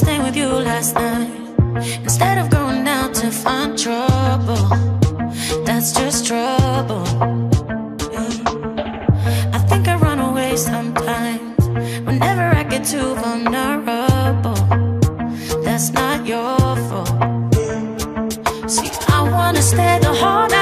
staying with you last night. Instead of going out to find trouble That's just trouble. I think I run away sometimes. Whenever I get too vulnerable That's not your fault. See, I wanna stay the whole night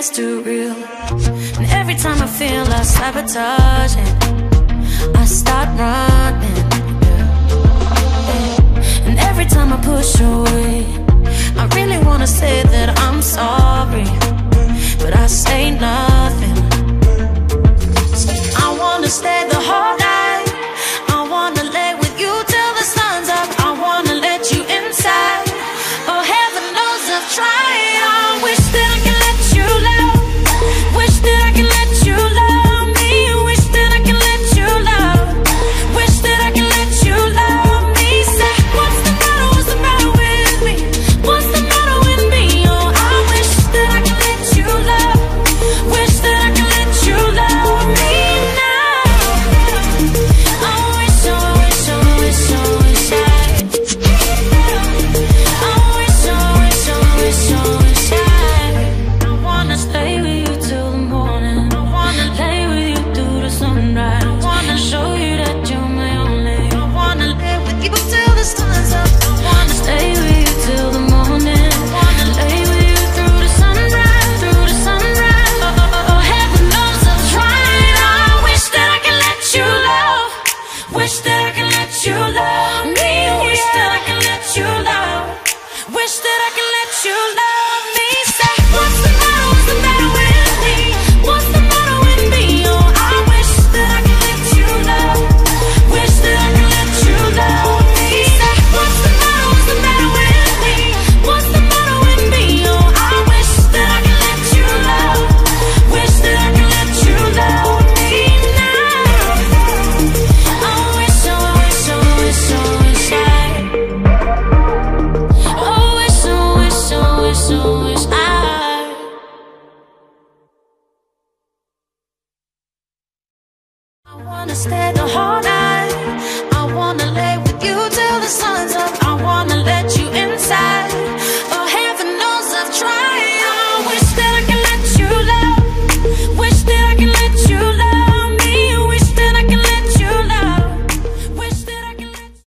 that's too real. And every time I feel like sabotaging I start running. wanna stay the whole night.